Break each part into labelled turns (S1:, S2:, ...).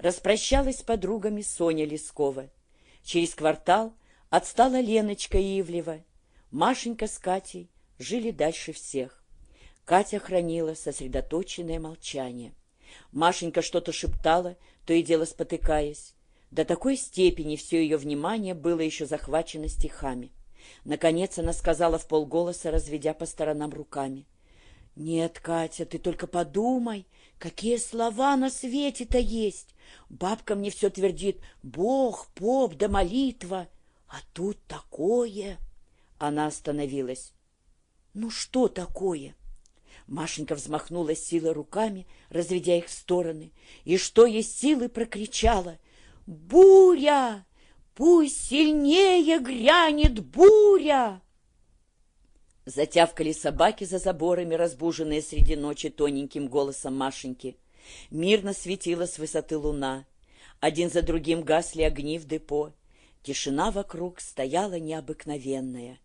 S1: Распрощалась с подругами Соня Лескова. Через квартал отстала Леночка Ивлева. Машенька с Катей жили дальше всех. Катя хранила сосредоточенное молчание. Машенька что-то шептала, то и дело спотыкаясь. До такой степени все ее внимание было еще захвачено стихами. Наконец она сказала в полголоса, разведя по сторонам руками. «Нет, Катя, ты только подумай, какие слова на свете-то есть. Бабка мне все твердит «Бог, поп да молитва», а тут такое...» Она остановилась. «Ну что такое?» Машенька взмахнула силой руками, разведя их в стороны, и что есть силы прокричала «Буря! Пусть сильнее грянет буря!» Затявкали собаки за заборами, разбуженные среди ночи тоненьким голосом Машеньки. Мирно светила с высоты луна. Один за другим гасли огни в депо. Тишина вокруг стояла необыкновенная.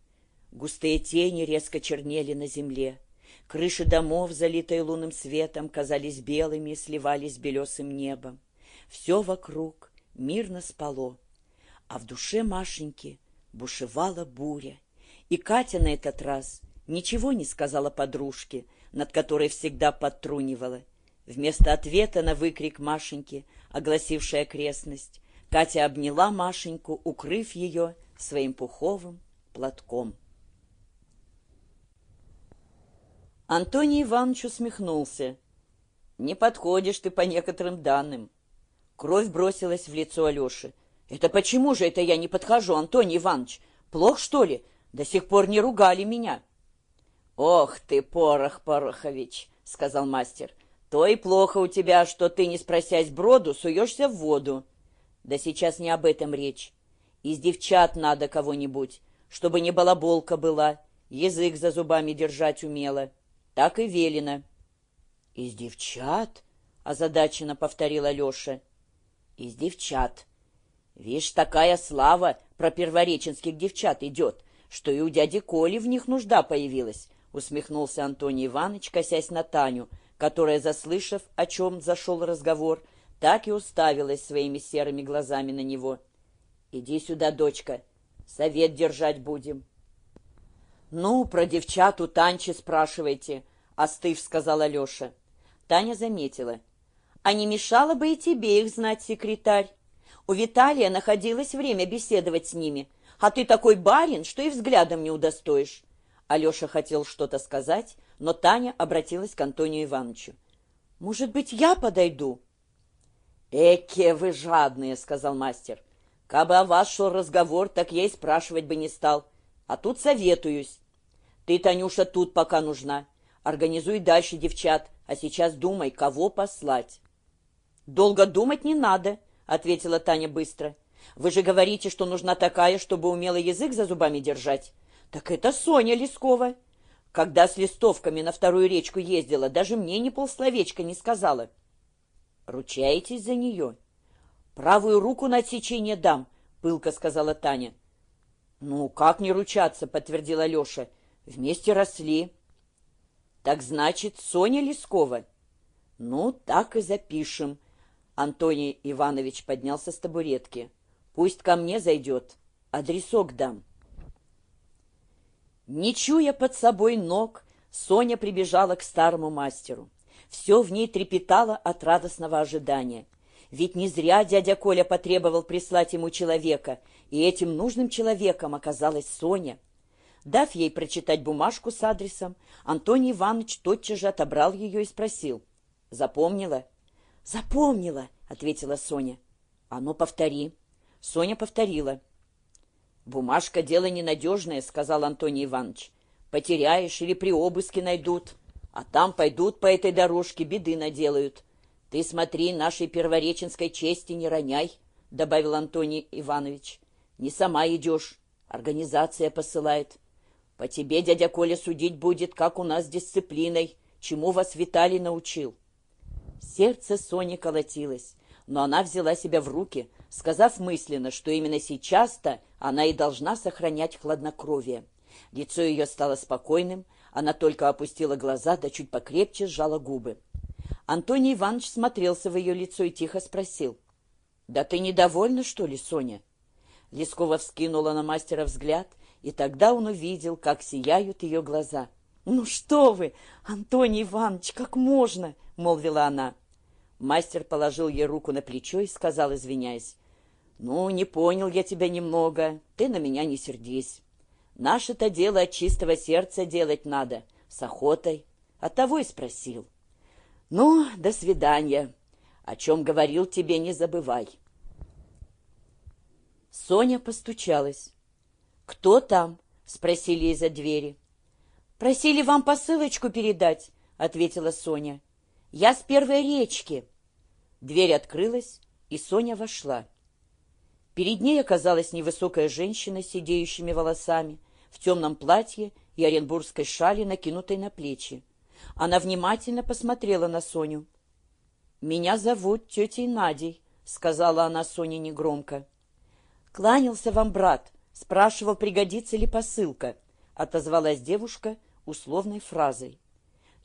S1: Густые тени резко чернели на земле. Крыши домов, залитые лунным светом, казались белыми и сливались с белесым небом. Все вокруг мирно спало, а в душе Машеньки бушевала буря. И Катя на этот раз ничего не сказала подружке, над которой всегда подтрунивала. Вместо ответа на выкрик Машеньки, огласившей окрестность, Катя обняла Машеньку, укрыв ее своим пуховым платком. Антоний Иванович усмехнулся. «Не подходишь ты по некоторым данным». Кровь бросилась в лицо Алеши. «Это почему же это я не подхожу, Антоний Иванович? Плох, что ли? До сих пор не ругали меня». «Ох ты, Порох Порохович!» — сказал мастер. «То и плохо у тебя, что ты, не спросясь броду, суешься в воду». «Да сейчас не об этом речь. Из девчат надо кого-нибудь, чтобы не балаболка была, язык за зубами держать умела». Так и велено. — Из девчат? — озадаченно повторил Алеша. — Из девчат. Вишь, такая слава про первореченских девчат идет, что и у дяди Коли в них нужда появилась, — усмехнулся Антоний Иванович, косясь на Таню, которая, заслышав, о чем зашел разговор, так и уставилась своими серыми глазами на него. — Иди сюда, дочка, совет держать будем. — «Ну, про девчат у Танчи спрашивайте», — остыв, сказал Алеша. Таня заметила. «А не мешало бы и тебе их знать, секретарь. У Виталия находилось время беседовать с ними, а ты такой барин, что и взглядом не удостоишь». Алеша хотел что-то сказать, но Таня обратилась к Антонию Ивановичу. «Может быть, я подойду?» «Эке вы жадные», — сказал мастер. «Кабы о вас шел разговор, так я и спрашивать бы не стал. А тут советуюсь. Ты, Танюша, тут пока нужна. Организуй дальше девчат, а сейчас думай, кого послать. Долго думать не надо, ответила Таня быстро. Вы же говорите, что нужна такая, чтобы умела язык за зубами держать. Так это Соня Лескова. Когда с листовками на вторую речку ездила, даже мне ни полсловечка не сказала. Ручаетесь за нее? Правую руку на отсечение дам, пылко сказала Таня. Ну, как не ручаться, подтвердила Леша. Вместе росли. Так значит, Соня Лескова? Ну, так и запишем. Антоний Иванович поднялся с табуретки. Пусть ко мне зайдет. Адресок дам. Не чуя под собой ног, Соня прибежала к старому мастеру. Все в ней трепетало от радостного ожидания. Ведь не зря дядя Коля потребовал прислать ему человека, и этим нужным человеком оказалась Соня. Дав ей прочитать бумажку с адресом, Антоний Иванович тотчас же отобрал ее и спросил. «Запомнила?» «Запомнила», — ответила Соня. «А ну, повтори». Соня повторила. «Бумажка — дело ненадежное», — сказал Антоний Иванович. «Потеряешь или при обыске найдут, а там пойдут по этой дорожке, беды наделают. Ты смотри, нашей первореченской чести не роняй», — добавил Антоний Иванович. «Не сама идешь, организация посылает». По тебе дядя Коля судить будет, как у нас с дисциплиной, чему вас Виталий научил. Сердце Сони колотилось, но она взяла себя в руки, сказав мысленно, что именно сейчас-то она и должна сохранять хладнокровие. Лицо ее стало спокойным, она только опустила глаза, да чуть покрепче сжала губы. Антоний Иванович смотрелся в ее лицо и тихо спросил — Да ты недовольна, что ли, Соня? Лескова вскинула на мастера взгляд, и тогда он увидел, как сияют ее глаза. «Ну что вы, Антоний Иванович, как можно?» — молвила она. Мастер положил ей руку на плечо и сказал, извиняясь, «Ну, не понял я тебя немного, ты на меня не сердись. Наше-то дело от чистого сердца делать надо, с охотой. Оттого и спросил. Ну, до свидания. О чем говорил тебе, не забывай». Соня постучалась. «Кто там?» — спросили из-за двери. «Просили вам посылочку передать», — ответила Соня. «Я с первой речки». Дверь открылась, и Соня вошла. Перед ней оказалась невысокая женщина с сидеющими волосами, в темном платье и оренбургской шали, накинутой на плечи. Она внимательно посмотрела на Соню. «Меня зовут тетей Надей», — сказала она Соне негромко. «Кланялся вам брат, спрашивал, пригодится ли посылка», — отозвалась девушка условной фразой.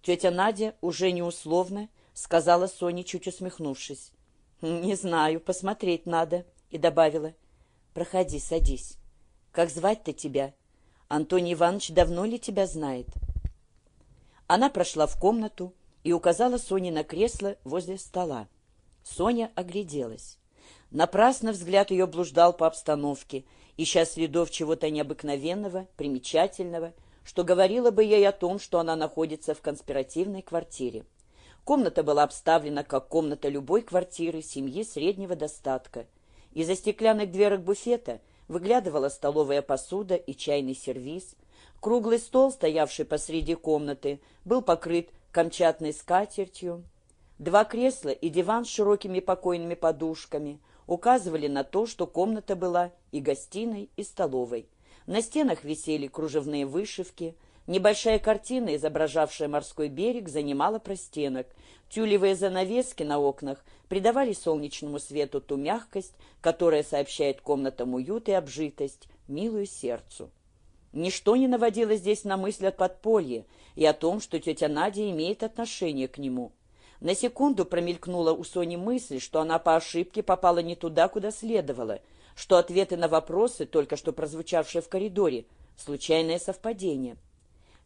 S1: Тетя Надя уже не условно сказала Соне, чуть усмехнувшись. «Не знаю, посмотреть надо», и добавила, «Проходи, садись. Как звать-то тебя? Антоний Иванович давно ли тебя знает?» Она прошла в комнату и указала Соне на кресло возле стола. Соня огляделась. Напрасно взгляд ее блуждал по обстановке, ища следов чего-то необыкновенного, примечательного, что говорило бы ей о том, что она находится в конспиративной квартире. Комната была обставлена как комната любой квартиры семьи среднего достатка. Из-за стеклянных дверок буфета выглядывала столовая посуда и чайный сервиз. Круглый стол, стоявший посреди комнаты, был покрыт камчатной скатертью. Два кресла и диван с широкими покойными подушками – указывали на то, что комната была и гостиной, и столовой. На стенах висели кружевные вышивки, небольшая картина, изображавшая морской берег, занимала простенок. Тюлевые занавески на окнах придавали солнечному свету ту мягкость, которая сообщает комнатам уют и обжитость, милую сердцу. Ничто не наводило здесь на мысль о подполье и о том, что тетя Надя имеет отношение к нему. На секунду промелькнула у Сони мысль, что она по ошибке попала не туда, куда следовало, что ответы на вопросы, только что прозвучавшие в коридоре, случайное совпадение.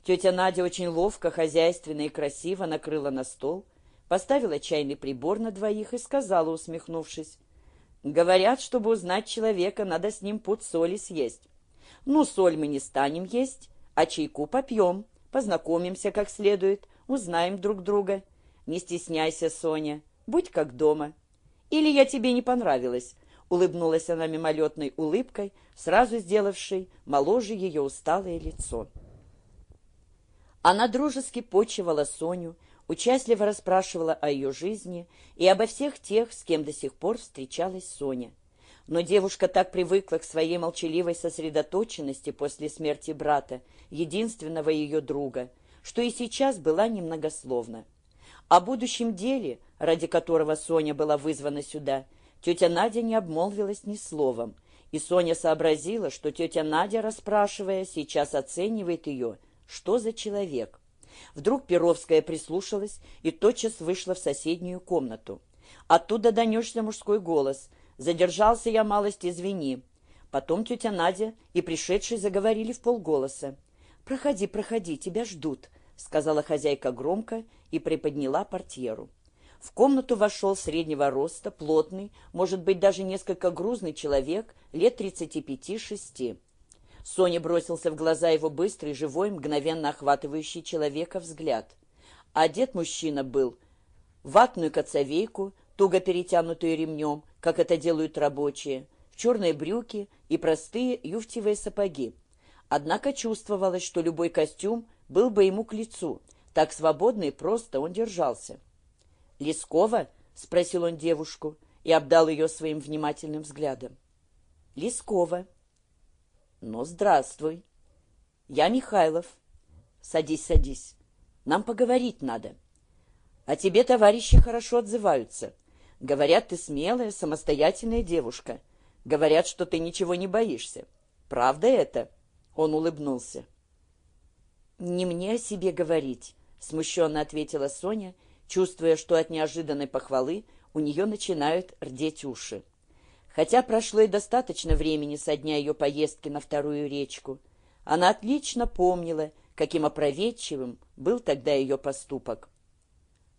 S1: Тетя Надя очень ловко, хозяйственно и красиво накрыла на стол, поставила чайный прибор на двоих и сказала, усмехнувшись, «Говорят, чтобы узнать человека, надо с ним пуд соли съесть. Ну, соль мы не станем есть, а чайку попьем, познакомимся как следует, узнаем друг друга». «Не стесняйся, Соня, будь как дома». «Или я тебе не понравилась?» Улыбнулась она мимолетной улыбкой, сразу сделавшей моложе ее усталое лицо. Она дружески почивала Соню, участливо расспрашивала о ее жизни и обо всех тех, с кем до сих пор встречалась Соня. Но девушка так привыкла к своей молчаливой сосредоточенности после смерти брата, единственного ее друга, что и сейчас была немногословна. О будущем деле, ради которого Соня была вызвана сюда, тетя Надя не обмолвилась ни словом, и Соня сообразила, что тетя Надя, расспрашивая, сейчас оценивает ее, что за человек. Вдруг Перовская прислушалась и тотчас вышла в соседнюю комнату. Оттуда донесся мужской голос. «Задержался я малость, извини». Потом тетя Надя и пришедшие заговорили в полголоса. «Проходи, проходи, тебя ждут», — сказала хозяйка громко и приподняла портьеру. В комнату вошел среднего роста, плотный, может быть, даже несколько грузный человек, лет тридцати пяти-шести. Соня бросился в глаза его быстрый, живой, мгновенно охватывающий человека взгляд. Одет мужчина был ватную коцовейку, туго перетянутую ремнем, как это делают рабочие, в черные брюки и простые юфтевые сапоги. Однако чувствовалось, что любой костюм был бы ему к лицу — так свободно и просто он держался. «Лескова?» — спросил он девушку и обдал ее своим внимательным взглядом. «Лескова». «Ну, здравствуй. Я Михайлов. Садись, садись. Нам поговорить надо. О тебе товарищи хорошо отзываются. Говорят, ты смелая, самостоятельная девушка. Говорят, что ты ничего не боишься. Правда это?» Он улыбнулся. «Не мне о себе говорить смущенно ответила Соня, чувствуя, что от неожиданной похвалы у нее начинают рдеть уши. Хотя прошло и достаточно времени со дня ее поездки на вторую речку, она отлично помнила, каким опроветчивым был тогда ее поступок.